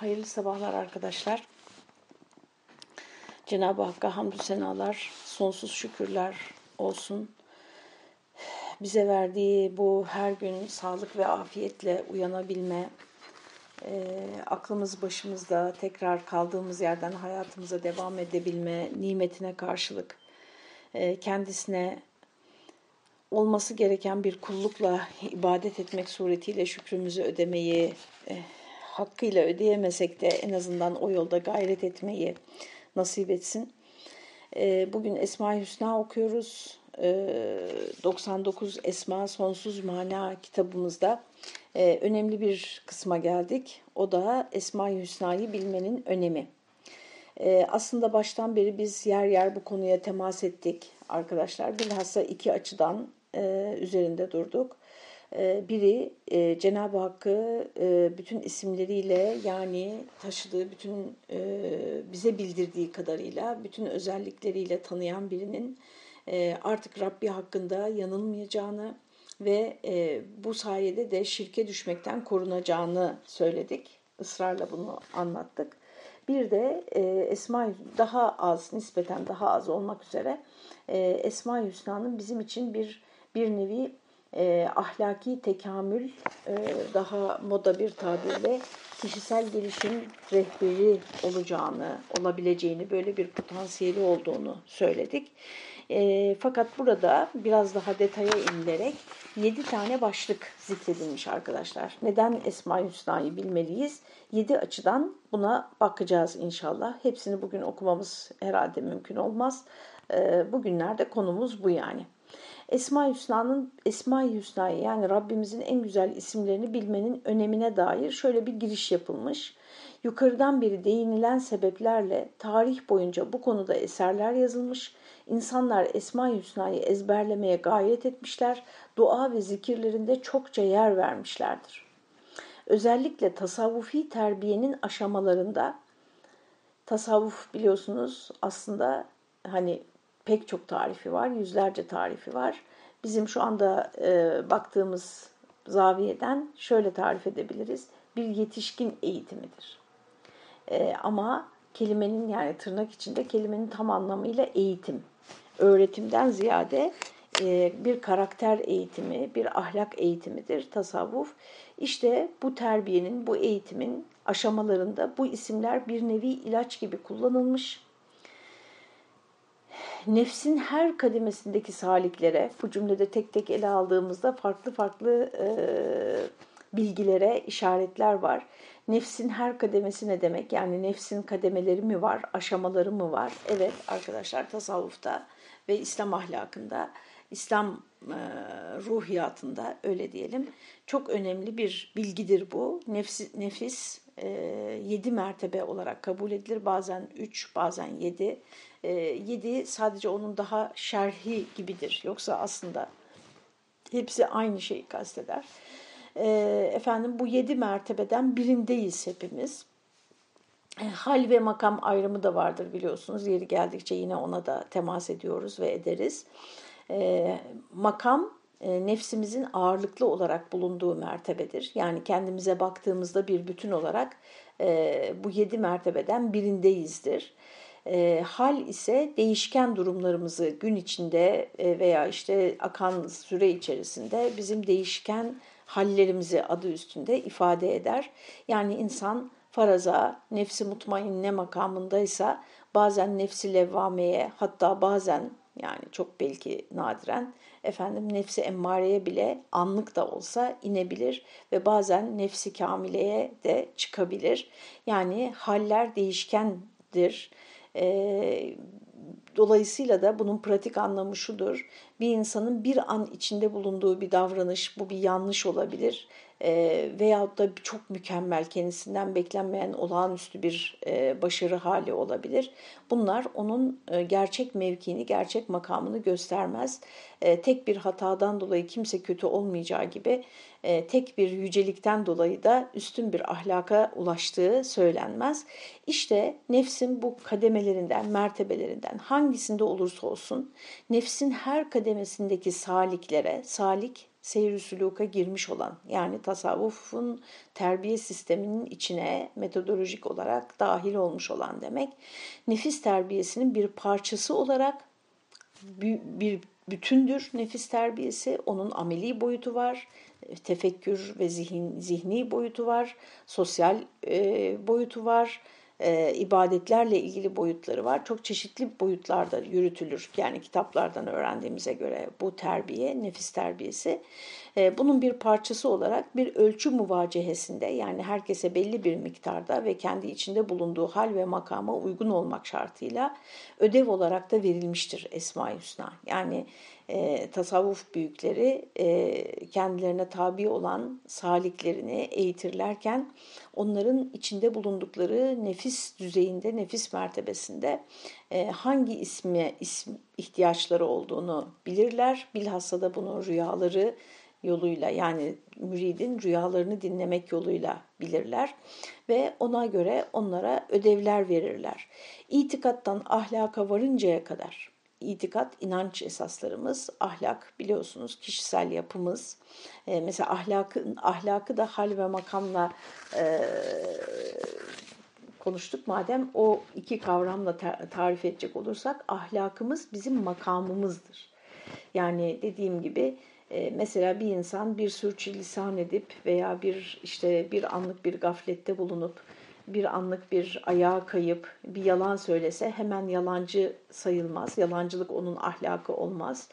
Hayırlı sabahlar arkadaşlar. Cenab-ı Hakk'a hamdü senalar, sonsuz şükürler olsun. Bize verdiği bu her gün sağlık ve afiyetle uyanabilme, e, aklımız başımızda tekrar kaldığımız yerden hayatımıza devam edebilme nimetine karşılık e, kendisine olması gereken bir kullukla ibadet etmek suretiyle şükrümüzü ödemeyi e, hakkıyla ödeyemesek de en azından o yolda gayret etmeyi nasip etsin. E, bugün Esma-i Hüsna okuyoruz. E, 99 Esma Sonsuz Mana kitabımızda e, önemli bir kısma geldik. O da Esma-i Hüsna'yı bilmenin önemi. E, aslında baştan beri biz yer yer bu konuya temas ettik arkadaşlar. Bilhassa iki açıdan e, üzerinde durduk. E, biri e, Cenab-ı Hakk'ı e, bütün isimleriyle yani taşıdığı bütün e, bize bildirdiği kadarıyla bütün özellikleriyle tanıyan birinin artık Rabbi hakkında yanılmayacağını ve bu sayede de şirke düşmekten korunacağını söyledik. Israrla bunu anlattık. Bir de Esma daha az, nispeten daha az olmak üzere Esma-i Hüsna'nın bizim için bir bir nevi e, ahlaki tekamül e, daha moda bir tabirle kişisel gelişim rehberi olacağını, olabileceğini, böyle bir potansiyeli olduğunu söyledik. E, fakat burada biraz daha detaya inilerek yedi tane başlık zikredilmiş arkadaşlar. Neden Esma-i Hüsna'yı bilmeliyiz? Yedi açıdan buna bakacağız inşallah. Hepsini bugün okumamız herhalde mümkün olmaz. E, bugünlerde konumuz bu yani. Esma-i Hüsna'nın Esma-i Hüsna'yı yani Rabbimizin en güzel isimlerini bilmenin önemine dair şöyle bir giriş yapılmış. Yukarıdan beri değinilen sebeplerle tarih boyunca bu konuda eserler yazılmış. İnsanlar Esma-i Hüsna'yı ezberlemeye gayret etmişler. Dua ve zikirlerinde çokça yer vermişlerdir. Özellikle tasavvufi terbiyenin aşamalarında tasavvuf biliyorsunuz aslında hani pek çok tarifi var, yüzlerce tarifi var. Bizim şu anda e, baktığımız zaviyeden şöyle tarif edebiliriz. Bir yetişkin eğitimidir. E, ama kelimenin yani tırnak içinde kelimenin tam anlamıyla eğitim. Öğretimden ziyade e, bir karakter eğitimi, bir ahlak eğitimidir tasavvuf. İşte bu terbiyenin, bu eğitimin aşamalarında bu isimler bir nevi ilaç gibi kullanılmış nefsin her kademesindeki saliklere, bu cümlede tek tek ele aldığımızda farklı farklı e, bilgilere işaretler var. Nefsin her kademesi ne demek? Yani nefsin kademeleri mi var, aşamaları mı var? Evet arkadaşlar tasavvufta ve İslam ahlakında, İslam e, ruhiyatında öyle diyelim. Çok önemli bir bilgidir bu. Nefis, nefis e, yedi mertebe olarak kabul edilir. Bazen üç, bazen yedi. E, sadece onun daha şerhi gibidir. Yoksa aslında hepsi aynı şeyi kasteder. E, efendim bu yedi mertebeden birindeyiz hepimiz. E, hal ve makam ayrımı da vardır biliyorsunuz. Yeri geldikçe yine ona da temas ediyoruz ve ederiz. Makam e, nefsimizin ağırlıklı olarak bulunduğu mertebedir. Yani kendimize baktığımızda bir bütün olarak e, bu yedi mertebeden birindeyizdir. E, hal ise değişken durumlarımızı gün içinde e, veya işte akan süre içerisinde bizim değişken hallerimizi adı üstünde ifade eder. Yani insan faraza, nefsi mutmainne makamındaysa bazen nefsi levvameye hatta bazen yani çok belki nadiren efendim nefsi emmareye bile anlık da olsa inebilir ve bazen nefsi kamileye de çıkabilir. Yani haller değişkendir. E, dolayısıyla da bunun pratik anlamı şudur. Bir insanın bir an içinde bulunduğu bir davranış, bu bir yanlış olabilir e, veyahut da çok mükemmel kendisinden beklenmeyen olağanüstü bir e, başarı hali olabilir. Bunlar onun e, gerçek mevkiini, gerçek makamını göstermez. E, tek bir hatadan dolayı kimse kötü olmayacağı gibi e, tek bir yücelikten dolayı da üstün bir ahlaka ulaştığı söylenmez. İşte nefsin bu kademelerinden, mertebelerinden hangisinde olursa olsun nefsin her kademesindeki saliklere, salik seyir girmiş olan yani tasavvufun terbiye sisteminin içine metodolojik olarak dahil olmuş olan demek. Nefis terbiyesinin bir parçası olarak bir bütündür nefis terbiyesi. Onun ameli boyutu var, tefekkür ve zihin, zihni boyutu var, sosyal e, boyutu var, e, ibadetlerle ilgili boyutları var. Çok çeşitli boyutlarda yürütülür. Yani kitaplardan öğrendiğimize göre bu terbiye, nefis terbiyesi. E, bunun bir parçası olarak bir ölçü muvacehesinde yani herkese belli bir miktarda ve kendi içinde bulunduğu hal ve makama uygun olmak şartıyla ödev olarak da verilmiştir Esma-i Hüsna. Yani e, tasavvuf büyükleri e, kendilerine tabi olan saliklerini eğitirlerken onların içinde bulundukları nefis düzeyinde, nefis mertebesinde e, hangi ismi isim ihtiyaçları olduğunu bilirler. Bilhassa da bunu rüyaları yoluyla yani müridin rüyalarını dinlemek yoluyla bilirler ve ona göre onlara ödevler verirler. İtikattan ahlaka varıncaya kadar itikat, inanç esaslarımız, ahlak biliyorsunuz kişisel yapımız. E, mesela ahlakı, ahlakı da hal ve makamla e, konuştuk. Madem o iki kavramla tarif edecek olursak ahlakımız bizim makamımızdır. Yani dediğim gibi e, mesela bir insan bir sürçülisan edip veya bir işte bir anlık bir gaflette bulunup bir anlık bir ayağa kayıp bir yalan söylese hemen yalancı sayılmaz. Yalancılık onun ahlakı olmaz.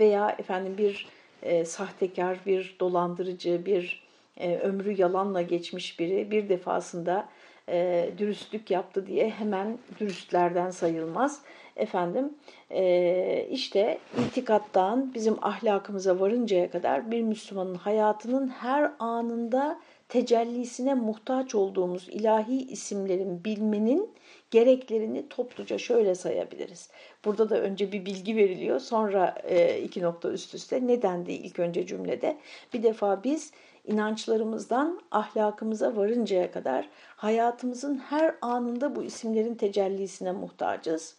Veya efendim bir e, sahtekar, bir dolandırıcı, bir e, ömrü yalanla geçmiş biri bir defasında e, dürüstlük yaptı diye hemen dürüstlerden sayılmaz. Efendim e, işte itikattan bizim ahlakımıza varıncaya kadar bir Müslümanın hayatının her anında tecellisine muhtaç olduğumuz ilahi isimlerin bilmenin gereklerini topluca şöyle sayabiliriz. Burada da önce bir bilgi veriliyor sonra e, iki nokta üst üste. Neden değil ilk önce cümlede? Bir defa biz inançlarımızdan ahlakımıza varıncaya kadar hayatımızın her anında bu isimlerin tecellisine muhtacız.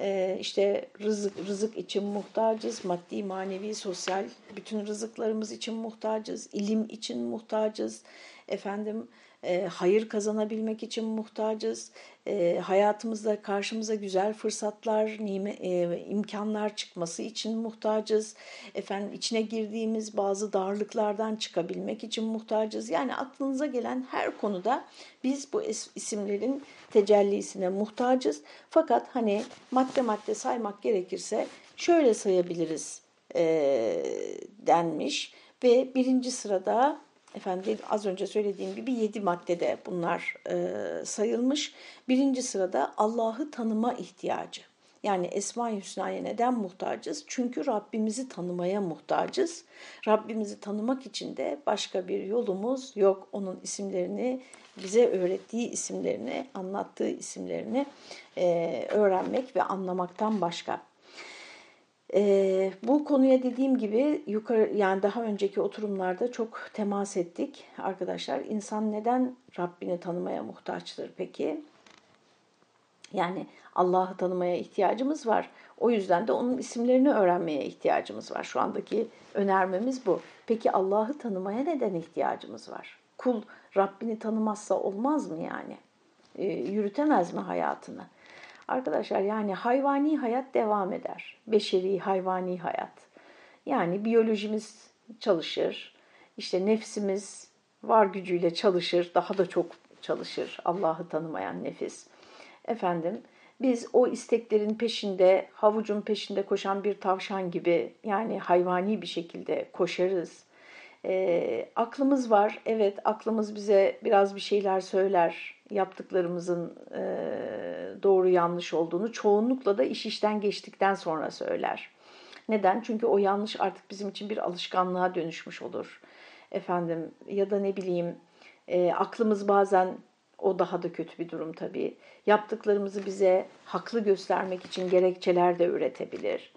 Ee, işte rızık, rızık için muhtacız, maddi, manevi, sosyal bütün rızıklarımız için muhtacız, ilim için muhtacız, efendim e, hayır kazanabilmek için muhtacız. E, hayatımızda karşımıza güzel fırsatlar, nime, e, imkanlar çıkması için muhtacız. Efendim içine girdiğimiz bazı darlıklardan çıkabilmek için muhtacız. Yani aklınıza gelen her konuda biz bu isimlerin tecellisine muhtacız. Fakat hani madde madde saymak gerekirse şöyle sayabiliriz e, denmiş ve birinci sırada efendim az önce söylediğim gibi yedi maddede bunlar e, sayılmış. Birinci sırada Allah'ı tanıma ihtiyacı. Yani Esma-i Hüsna'ya neden muhtacız? Çünkü Rabbimizi tanımaya muhtacız. Rabbimizi tanımak için de başka bir yolumuz yok. Onun isimlerini, bize öğrettiği isimlerini, anlattığı isimlerini e, öğrenmek ve anlamaktan başka. E, bu konuya dediğim gibi yukarı yani daha önceki oturumlarda çok temas ettik arkadaşlar. İnsan neden Rabbini tanımaya muhtaçtır peki? Yani Allah'ı tanımaya ihtiyacımız var. O yüzden de onun isimlerini öğrenmeye ihtiyacımız var. Şu andaki önermemiz bu. Peki Allah'ı tanımaya neden ihtiyacımız var? Kul Rabbini tanımazsa olmaz mı yani? E, yürütemez mi hayatını? Arkadaşlar yani hayvani hayat devam eder. Beşeri hayvani hayat. Yani biyolojimiz çalışır. İşte nefsimiz var gücüyle çalışır. Daha da çok çalışır Allah'ı tanımayan nefis. Efendim biz o isteklerin peşinde, havucun peşinde koşan bir tavşan gibi yani hayvani bir şekilde koşarız. E, aklımız var, evet aklımız bize biraz bir şeyler söyler, yaptıklarımızın e, doğru yanlış olduğunu çoğunlukla da iş işten geçtikten sonra söyler. Neden? Çünkü o yanlış artık bizim için bir alışkanlığa dönüşmüş olur. Efendim ya da ne bileyim e, aklımız bazen o daha da kötü bir durum tabii. Yaptıklarımızı bize haklı göstermek için gerekçeler de üretebilir.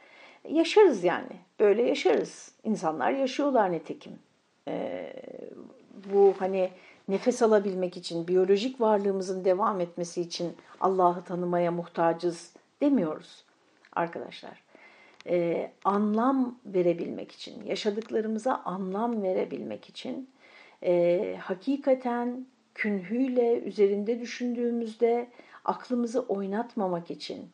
Yaşarız yani. Böyle yaşarız. İnsanlar yaşıyorlar nitekim. Ee, bu hani nefes alabilmek için, biyolojik varlığımızın devam etmesi için Allah'ı tanımaya muhtacız demiyoruz arkadaşlar. e, anlam verebilmek için, yaşadıklarımıza anlam verebilmek için e, hakikaten künhüyle üzerinde düşündüğümüzde aklımızı oynatmamak için,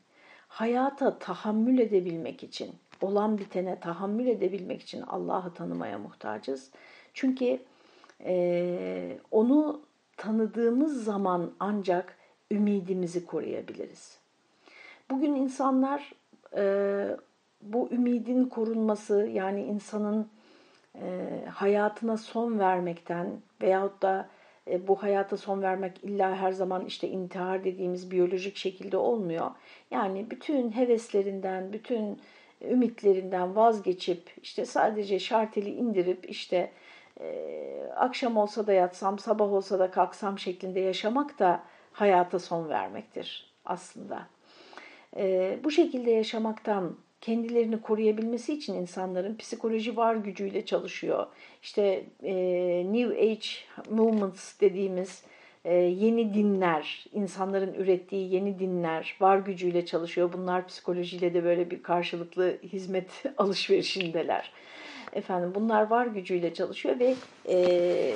hayata tahammül edebilmek için, olan bitene tahammül edebilmek için Allah'ı tanımaya muhtacız. Çünkü e, onu tanıdığımız zaman ancak ümidimizi koruyabiliriz. Bugün insanlar e, bu ümidin korunması yani insanın e, hayatına son vermekten veyahut da e, bu hayata son vermek illa her zaman işte intihar dediğimiz biyolojik şekilde olmuyor. Yani bütün heveslerinden, bütün ümitlerinden vazgeçip işte sadece şarteli indirip işte akşam olsa da yatsam, sabah olsa da kalksam şeklinde yaşamak da hayata son vermektir aslında. E, bu şekilde yaşamaktan kendilerini koruyabilmesi için insanların psikoloji var gücüyle çalışıyor. İşte e, New Age Movements dediğimiz e, yeni dinler, insanların ürettiği yeni dinler var gücüyle çalışıyor. Bunlar psikolojiyle de böyle bir karşılıklı hizmet alışverişindeler. Efendim bunlar var gücüyle çalışıyor ve e,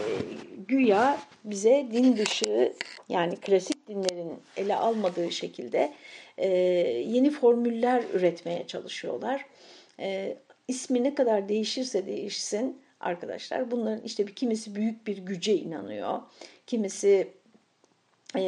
güya bize din dışı yani klasik dinlerin ele almadığı şekilde e, yeni formüller üretmeye çalışıyorlar. E, ismi ne kadar değişirse değişsin arkadaşlar bunların işte bir kimisi büyük bir güce inanıyor. Kimisi e,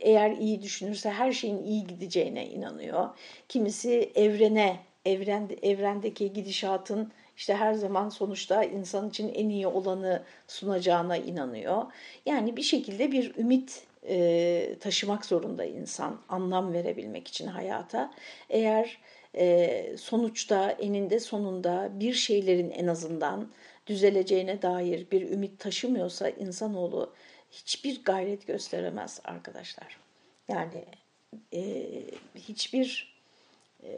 eğer iyi düşünürse her şeyin iyi gideceğine inanıyor. Kimisi evrene, evren, evrendeki gidişatın işte her zaman sonuçta insan için en iyi olanı sunacağına inanıyor. Yani bir şekilde bir ümit e, taşımak zorunda insan anlam verebilmek için hayata. Eğer e, sonuçta eninde sonunda bir şeylerin en azından düzeleceğine dair bir ümit taşımıyorsa insanoğlu hiçbir gayret gösteremez arkadaşlar. Yani e, hiçbir e,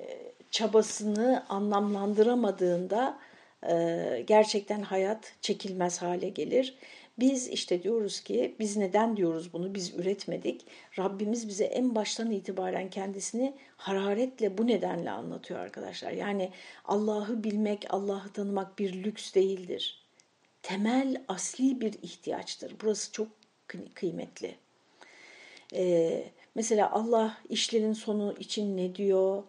çabasını anlamlandıramadığında e, gerçekten hayat çekilmez hale gelir. Biz işte diyoruz ki biz neden diyoruz bunu biz üretmedik. Rabbimiz bize en baştan itibaren kendisini hararetle bu nedenle anlatıyor arkadaşlar. Yani Allah'ı bilmek, Allah'ı tanımak bir lüks değildir. Temel asli bir ihtiyaçtır. Burası çok kıymetli. Ee, mesela Allah işlerin sonu için ne diyor?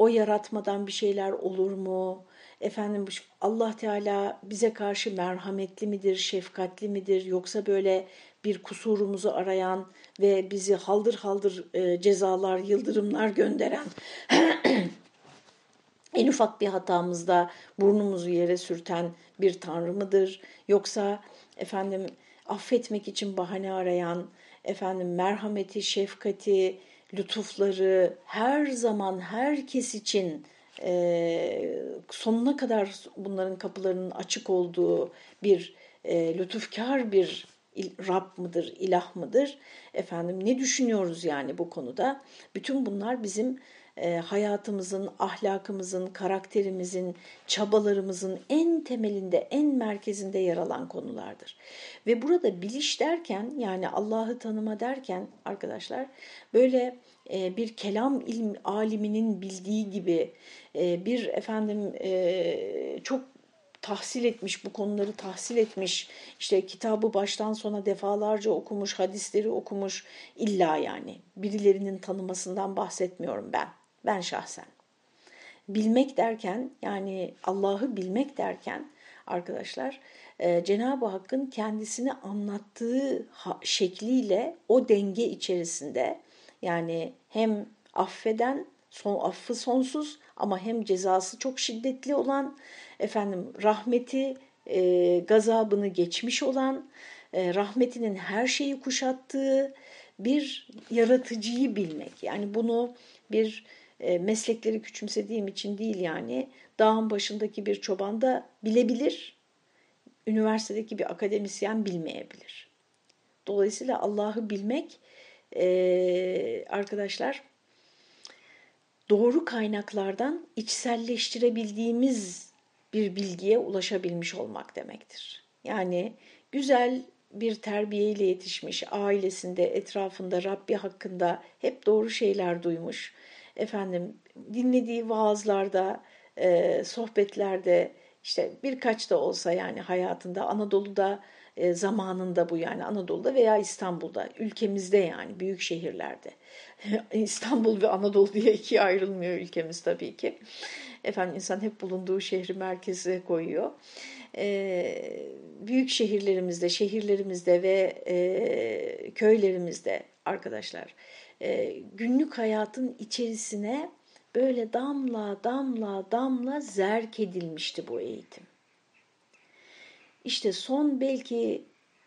O yaratmadan bir şeyler olur mu? Efendim Allah Teala bize karşı merhametli midir, şefkatli midir yoksa böyle bir kusurumuzu arayan ve bizi haldır haldır e, cezalar, yıldırımlar gönderen en ufak bir hatamızda burnumuzu yere sürten bir tanrı mıdır? Yoksa efendim affetmek için bahane arayan, efendim merhameti, şefkati, lütufları her zaman herkes için e, sonuna kadar bunların kapılarının açık olduğu bir e, lütufkar bir Rab mıdır, ilah mıdır? Efendim ne düşünüyoruz yani bu konuda? Bütün bunlar bizim e, hayatımızın, ahlakımızın, karakterimizin, çabalarımızın en temelinde, en merkezinde yer alan konulardır. Ve burada biliş derken yani Allah'ı tanıma derken arkadaşlar böyle e, bir kelam ilm aliminin bildiği gibi e, bir efendim çok tahsil etmiş, bu konuları tahsil etmiş, işte kitabı baştan sona defalarca okumuş, hadisleri okumuş illa yani birilerinin tanımasından bahsetmiyorum ben. Ben şahsen. Bilmek derken yani Allah'ı bilmek derken arkadaşlar e, Cenab-ı Hakk'ın kendisini anlattığı şekliyle o denge içerisinde yani hem affeden son affı sonsuz ama hem cezası çok şiddetli olan efendim rahmeti e, gazabını geçmiş olan e, rahmetinin her şeyi kuşattığı bir yaratıcıyı bilmek. Yani bunu bir e, meslekleri küçümsediğim için değil yani dağın başındaki bir çoban da bilebilir, üniversitedeki bir akademisyen bilmeyebilir. Dolayısıyla Allah'ı bilmek e, arkadaşlar doğru kaynaklardan içselleştirebildiğimiz bir bilgiye ulaşabilmiş olmak demektir. Yani güzel bir terbiyeyle yetişmiş, ailesinde, etrafında Rabbi hakkında hep doğru şeyler duymuş, efendim dinlediği vaazlarda e, sohbetlerde işte birkaç da olsa yani hayatında Anadolu'da e, zamanında bu yani Anadolu'da veya İstanbul'da ülkemizde yani büyük şehirlerde İstanbul ve Anadolu diye ikiye ayrılmıyor ülkemiz tabii ki. Efendim insan hep bulunduğu şehri merkeze koyuyor. E, büyük şehirlerimizde, şehirlerimizde ve e, köylerimizde arkadaşlar e, günlük hayatın içerisine böyle damla damla damla zerk edilmişti bu eğitim. İşte son belki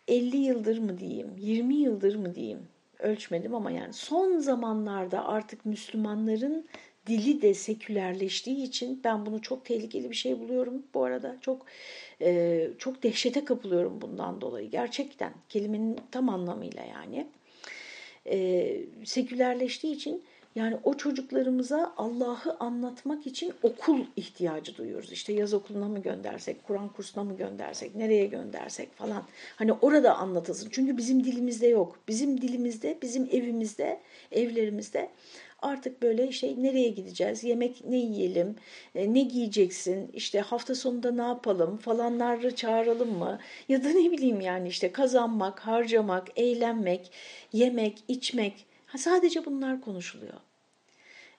50 yıldır mı diyeyim, 20 yıldır mı diyeyim ölçmedim ama yani son zamanlarda artık Müslümanların dili de sekülerleştiği için ben bunu çok tehlikeli bir şey buluyorum bu arada. Çok e, çok dehşete kapılıyorum bundan dolayı gerçekten kelimenin tam anlamıyla yani. E, sekülerleştiği için yani o çocuklarımıza Allah'ı anlatmak için okul ihtiyacı duyuyoruz. İşte yaz okuluna mı göndersek, Kur'an kursuna mı göndersek, nereye göndersek falan. Hani orada anlatılsın. Çünkü bizim dilimizde yok. Bizim dilimizde, bizim evimizde, evlerimizde artık böyle şey nereye gideceğiz, yemek ne yiyelim, e, ne giyeceksin, işte hafta sonunda ne yapalım? Falanları çağıralım mı? Ya da ne bileyim yani işte kazanmak, harcamak, eğlenmek, yemek, içmek. Sadece bunlar konuşuluyor.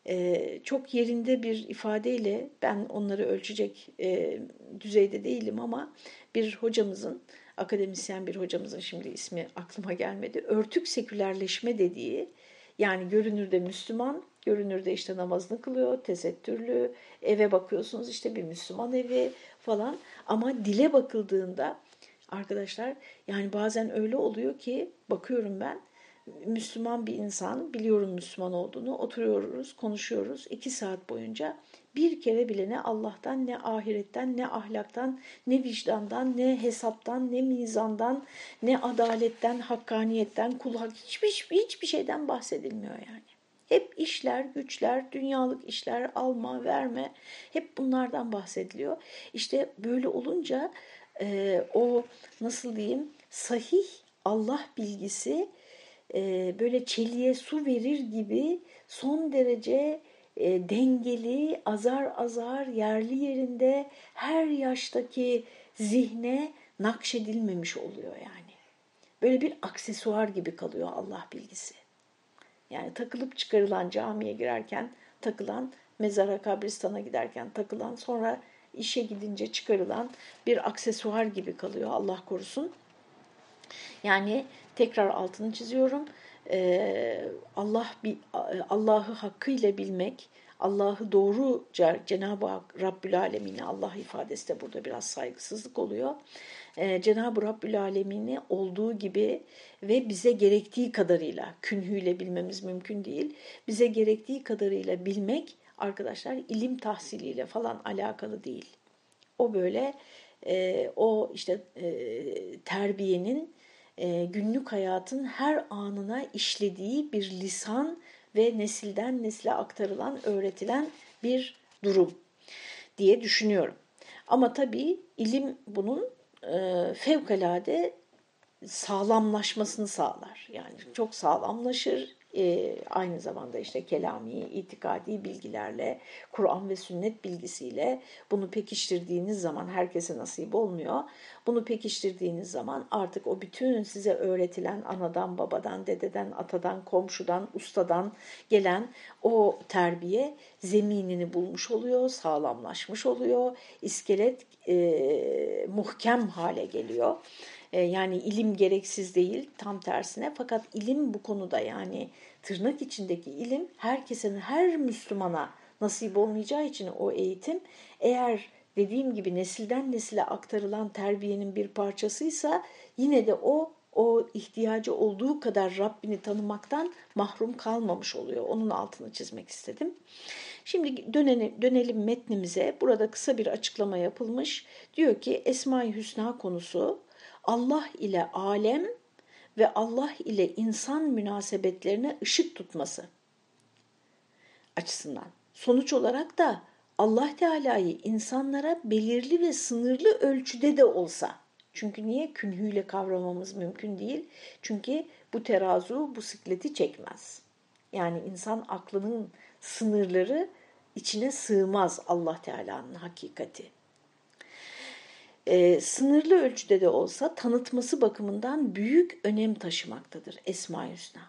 Ee, çok yerinde bir ifadeyle ben onları ölçecek e, düzeyde değilim ama bir hocamızın, akademisyen bir hocamızın şimdi ismi aklıma gelmedi, örtük sekülerleşme dediği yani görünürde Müslüman, görünürde işte namazını kılıyor, tesettürlü, eve bakıyorsunuz işte bir Müslüman evi falan. Ama dile bakıldığında arkadaşlar yani bazen öyle oluyor ki bakıyorum ben Müslüman bir insan, biliyorum Müslüman olduğunu, oturuyoruz, konuşuyoruz iki saat boyunca. Bir kere bile ne Allah'tan, ne ahiretten, ne ahlaktan, ne vicdandan, ne hesaptan, ne mizandan, ne adaletten, hakkaniyetten, kul hak hiçbir, hiçbir şeyden bahsedilmiyor yani. Hep işler, güçler, dünyalık işler, alma, verme, hep bunlardan bahsediliyor. İşte böyle olunca e, o nasıl diyeyim sahih Allah bilgisi e, böyle çeliğe su verir gibi son derece e, dengeli, azar azar, yerli yerinde her yaştaki zihne nakşedilmemiş oluyor yani. Böyle bir aksesuar gibi kalıyor Allah bilgisi. Yani takılıp çıkarılan camiye girerken takılan, mezara kabristana giderken takılan, sonra işe gidince çıkarılan bir aksesuar gibi kalıyor Allah korusun. Yani tekrar altını çiziyorum. Ee, Allah Allah'ı hakkıyla bilmek, Allah'ı doğruca Cenab-ı Hak Rabbül Alemin'e Allah ifadesi de burada biraz saygısızlık oluyor. Ee, Cenab-ı Rabbül Alemin'i olduğu gibi ve bize gerektiği kadarıyla künhüyle bilmemiz mümkün değil. Bize gerektiği kadarıyla bilmek arkadaşlar ilim tahsiliyle falan alakalı değil. O böyle e, o işte e, terbiyenin e, günlük hayatın her anına işlediği bir lisan ve nesilden nesile aktarılan, öğretilen bir durum diye düşünüyorum. Ama tabii ilim bunun e, fevkalade sağlamlaşmasını sağlar. Yani çok sağlamlaşır, e, aynı zamanda işte kelami, itikadi bilgilerle, Kur'an ve sünnet bilgisiyle bunu pekiştirdiğiniz zaman herkese nasip olmuyor. Bunu pekiştirdiğiniz zaman artık o bütün size öğretilen anadan, babadan, dededen, atadan, komşudan, ustadan gelen o terbiye zeminini bulmuş oluyor, sağlamlaşmış oluyor, iskelet e, muhkem hale geliyor. E, yani ilim gereksiz değil tam tersine fakat ilim bu konuda yani tırnak içindeki ilim herkesin her Müslümana nasip olmayacağı için o eğitim eğer dediğim gibi nesilden nesile aktarılan terbiyenin bir parçasıysa yine de o o ihtiyacı olduğu kadar Rabbini tanımaktan mahrum kalmamış oluyor. Onun altını çizmek istedim. Şimdi dönelim, dönelim metnimize. Burada kısa bir açıklama yapılmış. Diyor ki Esma-i Hüsna konusu Allah ile alem ve Allah ile insan münasebetlerine ışık tutması açısından. Sonuç olarak da Allah Teala'yı insanlara belirli ve sınırlı ölçüde de olsa, çünkü niye künhüyle kavramamız mümkün değil? Çünkü bu terazu bu sikleti çekmez. Yani insan aklının sınırları içine sığmaz Allah Teala'nın hakikati. Ee, sınırlı ölçüde de olsa tanıtması bakımından büyük önem taşımaktadır Esma-i Hüsna.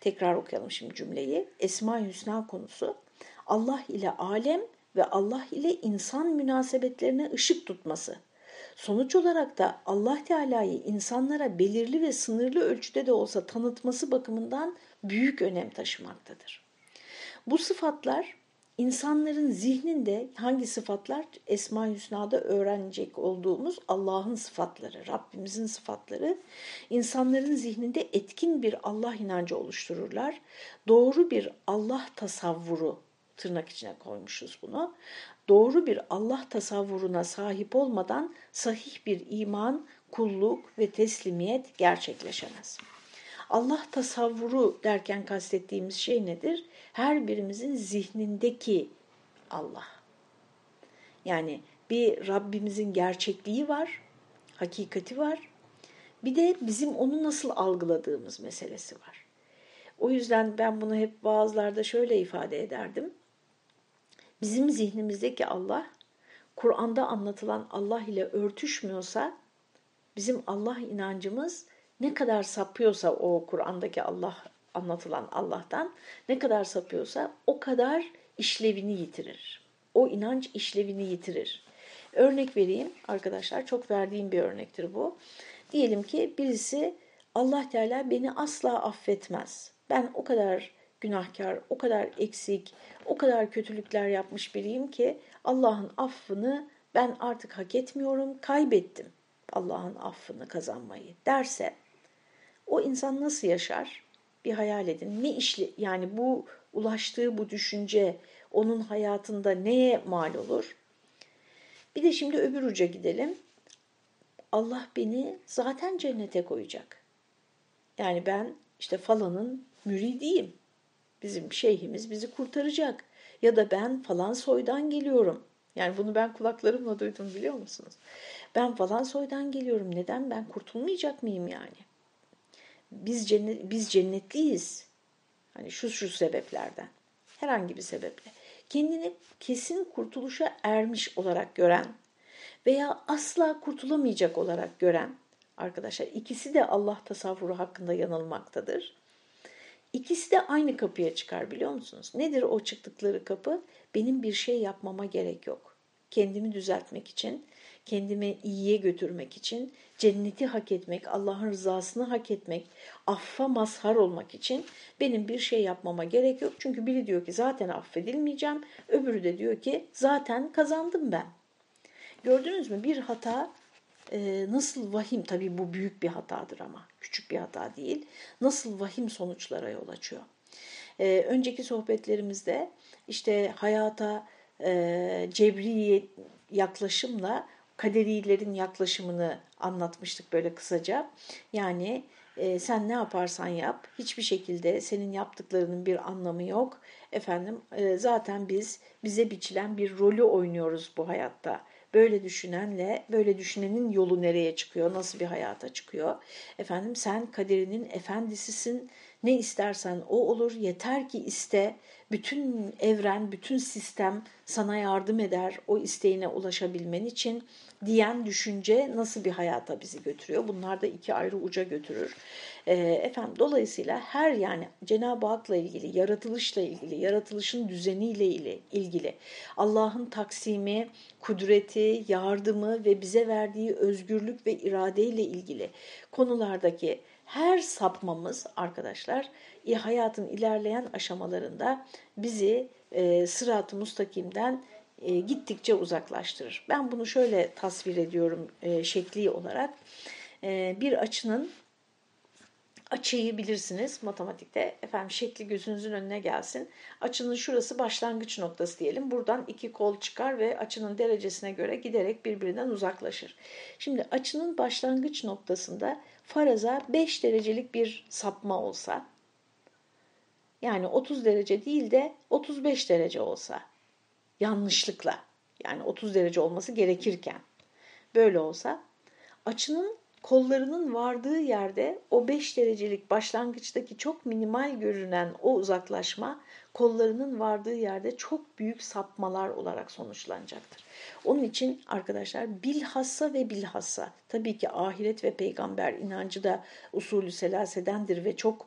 Tekrar okuyalım şimdi cümleyi. Esma-i Hüsna konusu Allah ile alem ve Allah ile insan münasebetlerine ışık tutması. Sonuç olarak da Allah Teala'yı insanlara belirli ve sınırlı ölçüde de olsa tanıtması bakımından büyük önem taşımaktadır. Bu sıfatlar insanların zihninde hangi sıfatlar? Esma-i Hüsna'da öğrenecek olduğumuz Allah'ın sıfatları, Rabbimizin sıfatları insanların zihninde etkin bir Allah inancı oluştururlar. Doğru bir Allah tasavvuru tırnak içine koymuşuz bunu. Doğru bir Allah tasavvuruna sahip olmadan sahih bir iman, kulluk ve teslimiyet gerçekleşemez. Allah tasavvuru derken kastettiğimiz şey nedir? Her birimizin zihnindeki Allah. Yani bir Rabbimizin gerçekliği var, hakikati var. Bir de bizim onu nasıl algıladığımız meselesi var. O yüzden ben bunu hep bazılarda şöyle ifade ederdim. Bizim zihnimizdeki Allah, Kur'an'da anlatılan Allah ile örtüşmüyorsa, bizim Allah inancımız ne kadar sapıyorsa o Kur'an'daki Allah anlatılan Allah'tan ne kadar sapıyorsa o kadar işlevini yitirir. O inanç işlevini yitirir. Örnek vereyim arkadaşlar çok verdiğim bir örnektir bu. Diyelim ki birisi Allah Teala beni asla affetmez. Ben o kadar günahkar, o kadar eksik, o kadar kötülükler yapmış biriyim ki Allah'ın affını ben artık hak etmiyorum, kaybettim Allah'ın affını kazanmayı derse o insan nasıl yaşar? Bir hayal edin. Ne işli yani bu ulaştığı bu düşünce onun hayatında neye mal olur? Bir de şimdi öbür uca gidelim. Allah beni zaten cennete koyacak. Yani ben işte falanın müridiyim. Bizim şeyhimiz bizi kurtaracak. Ya da ben falan soydan geliyorum. Yani bunu ben kulaklarımla duydum biliyor musunuz? Ben falan soydan geliyorum. Neden ben kurtulmayacak mıyım yani? Biz cennet, biz cennetliyiz. Hani şu şu sebeplerden. Herhangi bir sebeple. Kendini kesin kurtuluşa ermiş olarak gören veya asla kurtulamayacak olarak gören arkadaşlar ikisi de Allah tasavvuru hakkında yanılmaktadır. İkisi de aynı kapıya çıkar biliyor musunuz? Nedir o çıktıkları kapı? Benim bir şey yapmama gerek yok. Kendimi düzeltmek için, kendimi iyiye götürmek için, cenneti hak etmek, Allah'ın rızasını hak etmek, affa mazhar olmak için benim bir şey yapmama gerek yok. Çünkü biri diyor ki zaten affedilmeyeceğim, öbürü de diyor ki zaten kazandım ben. Gördünüz mü bir hata e, nasıl vahim, tabii bu büyük bir hatadır ama küçük bir hata değil, nasıl vahim sonuçlara yol açıyor. E, önceki sohbetlerimizde işte hayata e, cebri yaklaşımla kaderilerin yaklaşımını anlatmıştık böyle kısaca. Yani e, sen ne yaparsan yap hiçbir şekilde senin yaptıklarının bir anlamı yok. Efendim e, zaten biz bize biçilen bir rolü oynuyoruz bu hayatta. Böyle düşünenle, böyle düşünenin yolu nereye çıkıyor, nasıl bir hayata çıkıyor? Efendim sen kaderinin efendisisin, ne istersen o olur, yeter ki iste, bütün evren, bütün sistem sana yardım eder o isteğine ulaşabilmen için diyen düşünce nasıl bir hayata bizi götürüyor? Bunlar da iki ayrı uca götürür. E, efendim dolayısıyla her yani Cenab-ı Hak'la ilgili, yaratılışla ilgili, yaratılışın düzeniyle ilgili, Allah'ın taksimi, kudreti, yardımı ve bize verdiği özgürlük ve iradeyle ilgili konulardaki her sapmamız arkadaşlar hayatın ilerleyen aşamalarında bizi e, sırat-ı mustakimden e, gittikçe uzaklaştırır. Ben bunu şöyle tasvir ediyorum e, şekli olarak. E, bir açının açıyı bilirsiniz matematikte. Efendim şekli gözünüzün önüne gelsin. Açının şurası başlangıç noktası diyelim. Buradan iki kol çıkar ve açının derecesine göre giderek birbirinden uzaklaşır. Şimdi açının başlangıç noktasında faraza 5 derecelik bir sapma olsa yani 30 derece değil de 35 derece olsa yanlışlıkla yani 30 derece olması gerekirken böyle olsa açının kollarının vardığı yerde o 5 derecelik başlangıçtaki çok minimal görünen o uzaklaşma kollarının vardığı yerde çok büyük sapmalar olarak sonuçlanacaktır. Onun için arkadaşlar bilhassa ve bilhassa tabii ki ahiret ve peygamber inancı da usulü selasedendir ve çok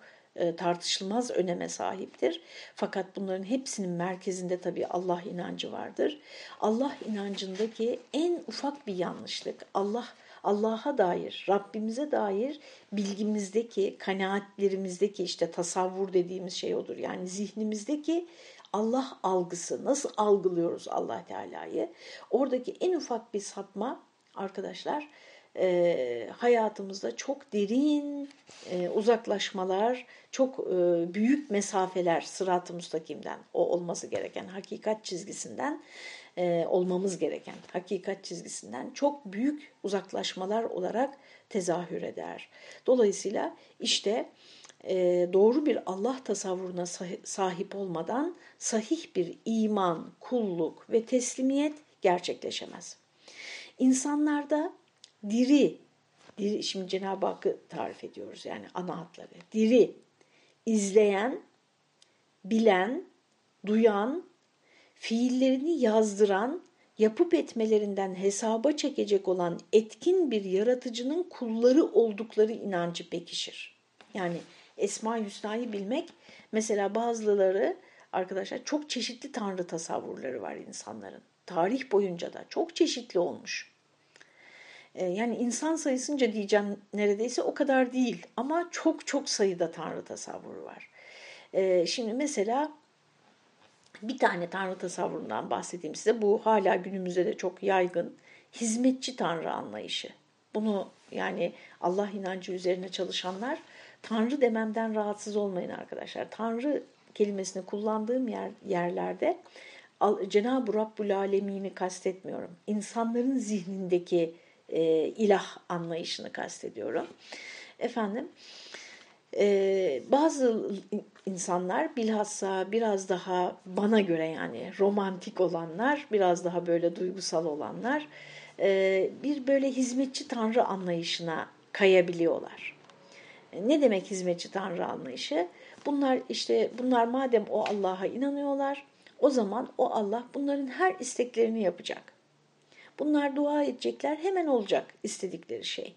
tartışılmaz öneme sahiptir. Fakat bunların hepsinin merkezinde tabii Allah inancı vardır. Allah inancındaki en ufak bir yanlışlık, Allah Allah'a dair, Rabbimize dair bilgimizdeki, kanaatlerimizdeki işte tasavvur dediğimiz şey odur. Yani zihnimizdeki Allah algısı, nasıl algılıyoruz Allah Teala'yı? Oradaki en ufak bir sapma arkadaşlar e, hayatımızda çok derin e, uzaklaşmalar, çok e, büyük mesafeler sırat-ı müstakimden, o olması gereken hakikat çizgisinden e, olmamız gereken hakikat çizgisinden çok büyük uzaklaşmalar olarak tezahür eder. Dolayısıyla işte e, doğru bir Allah tasavvuruna sahip olmadan sahih bir iman, kulluk ve teslimiyet gerçekleşemez. İnsanlarda diri, diri şimdi Cenab-ı Hakk'ı tarif ediyoruz yani ana hatları. Diri, izleyen, bilen, duyan, fiillerini yazdıran, yapıp etmelerinden hesaba çekecek olan etkin bir yaratıcının kulları oldukları inancı pekişir. Yani Esma Hüsna'yı bilmek mesela bazıları arkadaşlar çok çeşitli tanrı tasavvurları var insanların. Tarih boyunca da çok çeşitli olmuş. Ee, yani insan sayısınca diyeceğim neredeyse o kadar değil ama çok çok sayıda tanrı tasavvuru var. Ee, şimdi mesela bir tane tanrı tasavvurundan bahsedeyim size. Bu hala günümüzde de çok yaygın. Hizmetçi tanrı anlayışı. Bunu yani Allah inancı üzerine çalışanlar tanrı dememden rahatsız olmayın arkadaşlar. Tanrı kelimesini kullandığım yer, yerlerde Cenab-ı Rabbul Alemin'i kastetmiyorum. İnsanların zihnindeki e, ilah anlayışını kastediyorum. Efendim, ee, bazı insanlar bilhassa biraz daha bana göre yani romantik olanlar, biraz daha böyle duygusal olanlar e, bir böyle hizmetçi tanrı anlayışına kayabiliyorlar. Ne demek hizmetçi tanrı anlayışı? Bunlar işte bunlar madem o Allah'a inanıyorlar, o zaman o Allah bunların her isteklerini yapacak. Bunlar dua edecekler, hemen olacak istedikleri şey.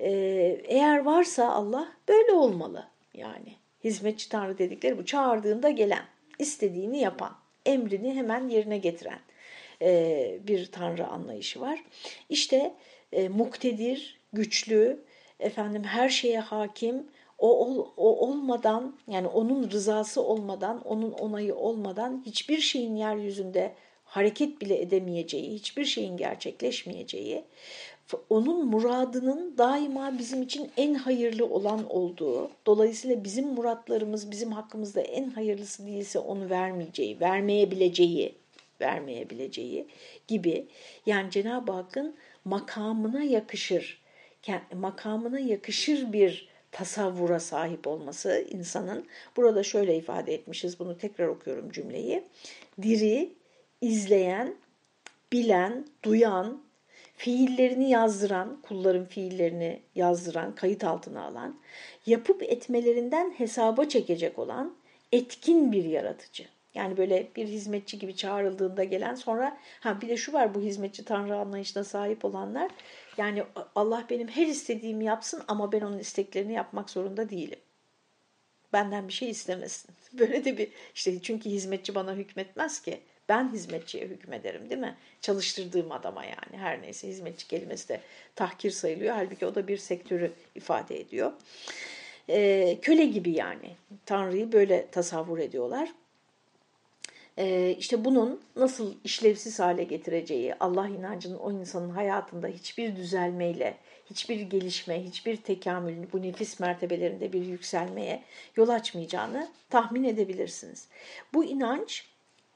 Ee, eğer varsa Allah böyle olmalı yani. Hizmetçi Tanrı dedikleri bu. Çağırdığında gelen, istediğini yapan, emrini hemen yerine getiren e, bir Tanrı anlayışı var. İşte e, muktedir, güçlü, efendim her şeye hakim, o, o, o olmadan yani onun rızası olmadan, onun onayı olmadan hiçbir şeyin yeryüzünde hareket bile edemeyeceği, hiçbir şeyin gerçekleşmeyeceği onun muradının daima bizim için en hayırlı olan olduğu, dolayısıyla bizim muratlarımız bizim hakkımızda en hayırlısı değilse onu vermeyeceği, vermeyebileceği, vermeyebileceği gibi yani Cenab-ı Hakk'ın makamına yakışır, makamına yakışır bir tasavvura sahip olması insanın. Burada şöyle ifade etmişiz, bunu tekrar okuyorum cümleyi. Diri, izleyen, bilen, duyan, fiillerini yazdıran, kulların fiillerini yazdıran, kayıt altına alan, yapıp etmelerinden hesaba çekecek olan etkin bir yaratıcı. Yani böyle bir hizmetçi gibi çağrıldığında gelen sonra ha bir de şu var bu hizmetçi tanrı anlayışına sahip olanlar yani Allah benim her istediğimi yapsın ama ben onun isteklerini yapmak zorunda değilim. Benden bir şey istemesin. Böyle de bir işte çünkü hizmetçi bana hükmetmez ki. Ben hizmetçiye hükmederim değil mi? Çalıştırdığım adama yani her neyse hizmetçi kelimesi de tahkir sayılıyor. Halbuki o da bir sektörü ifade ediyor. Ee, köle gibi yani Tanrı'yı böyle tasavvur ediyorlar. Ee, işte bunun nasıl işlevsiz hale getireceği, Allah inancının o insanın hayatında hiçbir düzelmeyle, hiçbir gelişme, hiçbir tekamül, bu nefis mertebelerinde bir yükselmeye yol açmayacağını tahmin edebilirsiniz. Bu inanç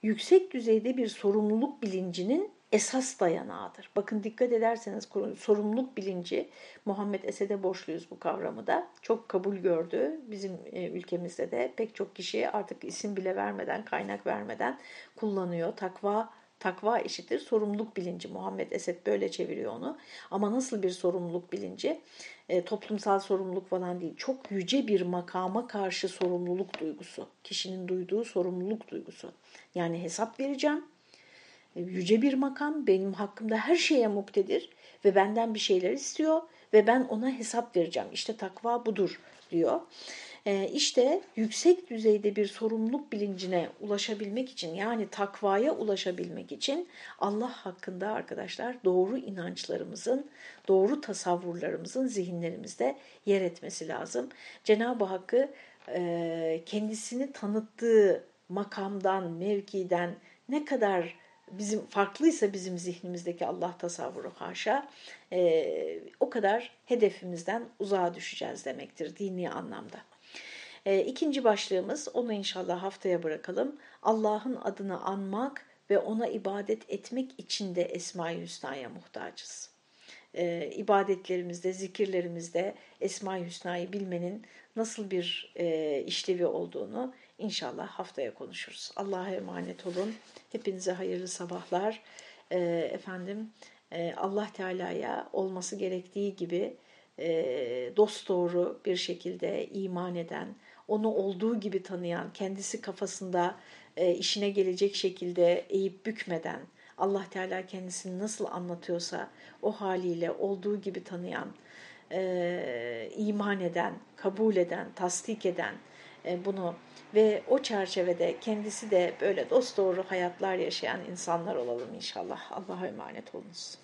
yüksek düzeyde bir sorumluluk bilincinin esas dayanağıdır. Bakın dikkat ederseniz sorumluluk bilinci Muhammed Esed'e borçluyuz bu kavramı da. Çok kabul gördü. Bizim e, ülkemizde de pek çok kişi artık isim bile vermeden, kaynak vermeden kullanıyor. Takva Takva eşittir sorumluluk bilinci. Muhammed Esed böyle çeviriyor onu. Ama nasıl bir sorumluluk bilinci? E, toplumsal sorumluluk falan değil. Çok yüce bir makama karşı sorumluluk duygusu. Kişinin duyduğu sorumluluk duygusu. Yani hesap vereceğim. E, yüce bir makam benim hakkımda her şeye muktedir ve benden bir şeyler istiyor ve ben ona hesap vereceğim. İşte takva budur diyor. E, işte yüksek düzeyde bir sorumluluk bilincine ulaşabilmek için yani takvaya ulaşabilmek için Allah hakkında arkadaşlar doğru inançlarımızın, doğru tasavvurlarımızın zihinlerimizde yer etmesi lazım. Cenab-ı Hakk'ı e, kendisini tanıttığı makamdan, mevkiden ne kadar bizim farklıysa bizim zihnimizdeki Allah tasavvuru haşa e, o kadar hedefimizden uzağa düşeceğiz demektir dini anlamda. E, ikinci başlığımız onu inşallah haftaya bırakalım. Allah'ın adını anmak ve ona ibadet etmek için de Esma-i Hüsna'ya muhtacız. E, ibadetlerimizde, zikirlerimizde Esma-i Hüsna'yı bilmenin nasıl bir e, işlevi olduğunu inşallah haftaya konuşuruz. Allah'a emanet olun. Hepinize hayırlı sabahlar. E, efendim e, Allah Teala'ya olması gerektiği gibi e, dosdoğru bir şekilde iman eden, onu olduğu gibi tanıyan, kendisi kafasında e, işine gelecek şekilde eğip bükmeden, Allah Teala kendisini nasıl anlatıyorsa o haliyle olduğu gibi tanıyan, e, iman eden, kabul eden, tasdik eden e, bunu ve o çerçevede kendisi de böyle dosdoğru hayatlar yaşayan insanlar olalım inşallah. Allah'a emanet olunuz.